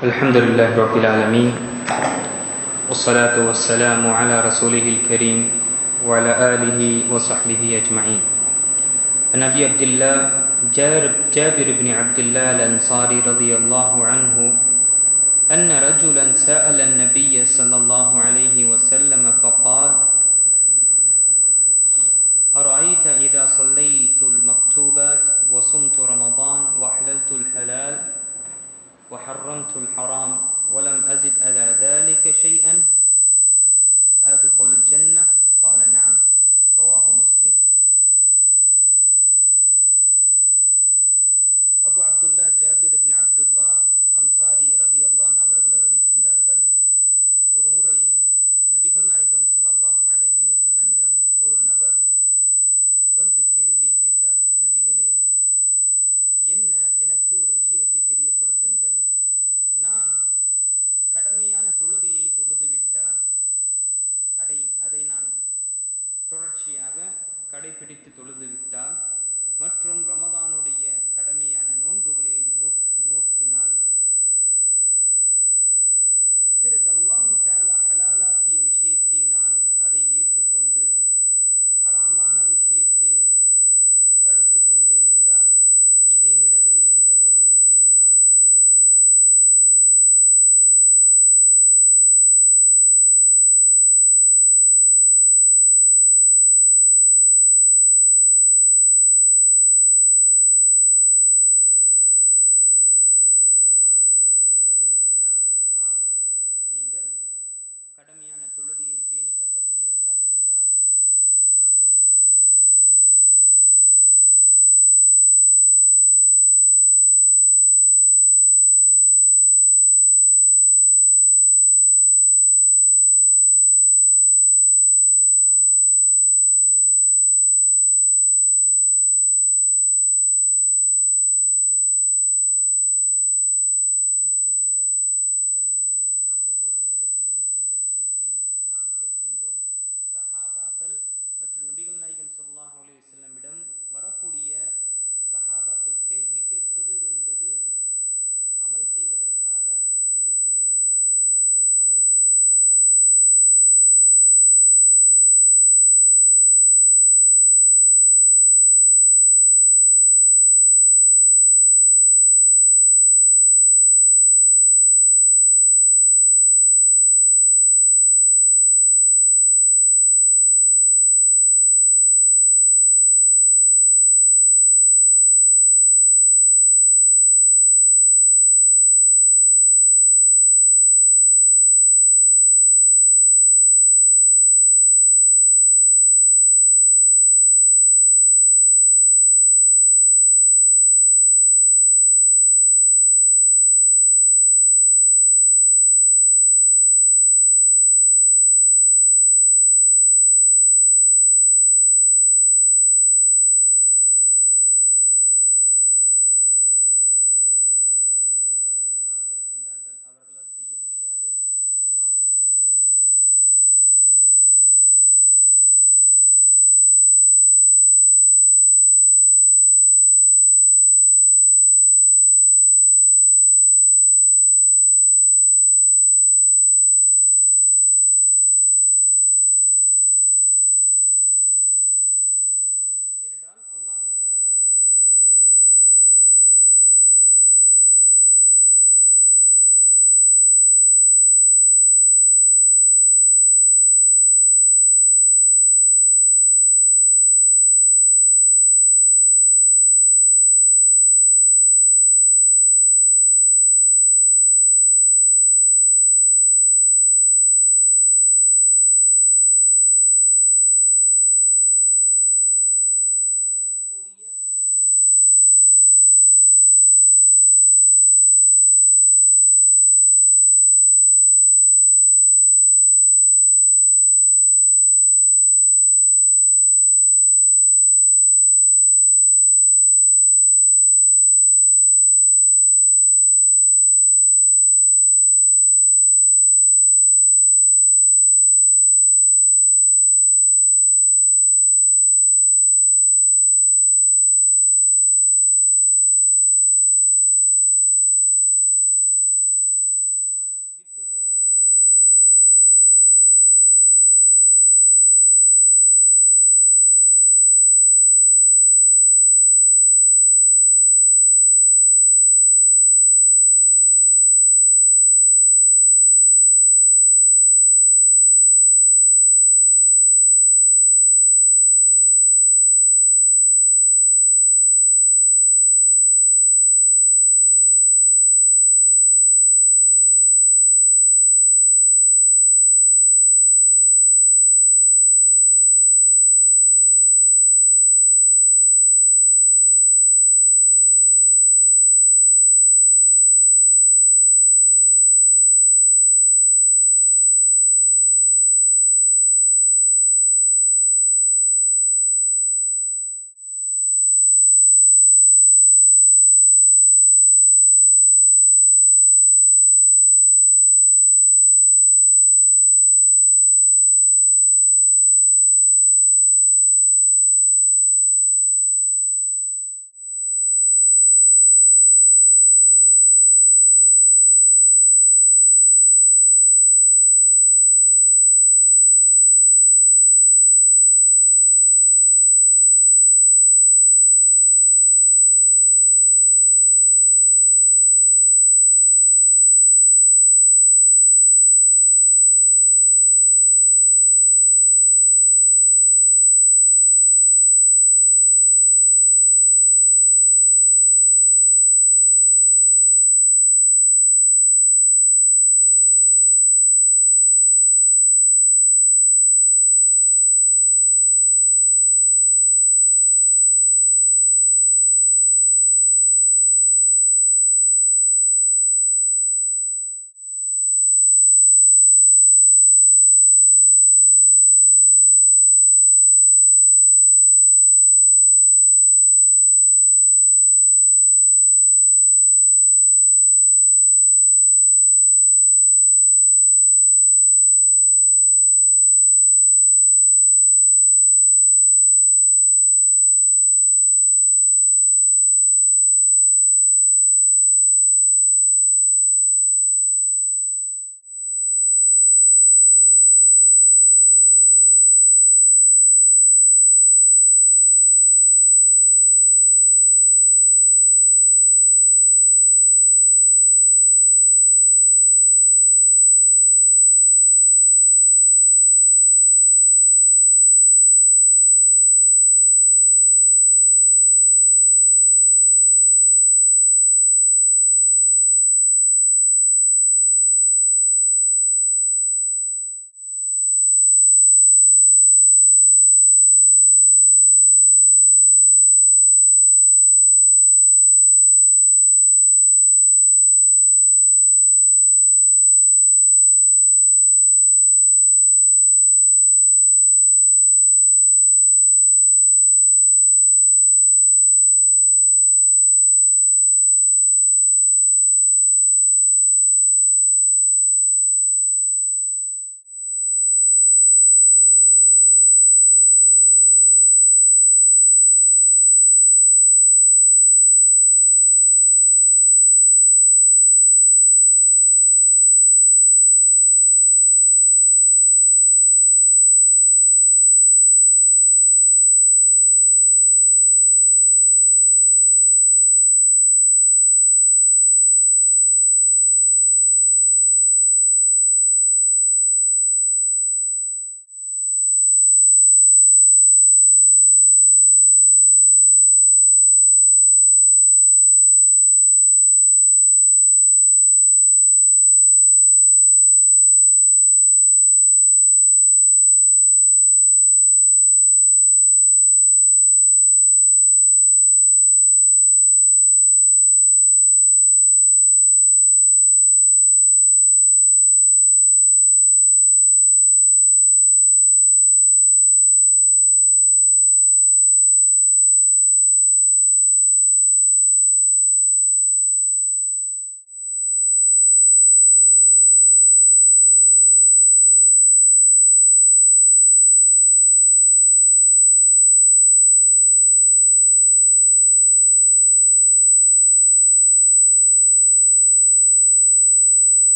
الحمد لله رب العالمين والصلاة والسلام على رسوله الكريم وعلى آله وصحبه أجمعين. عن أبي عبد الله جابر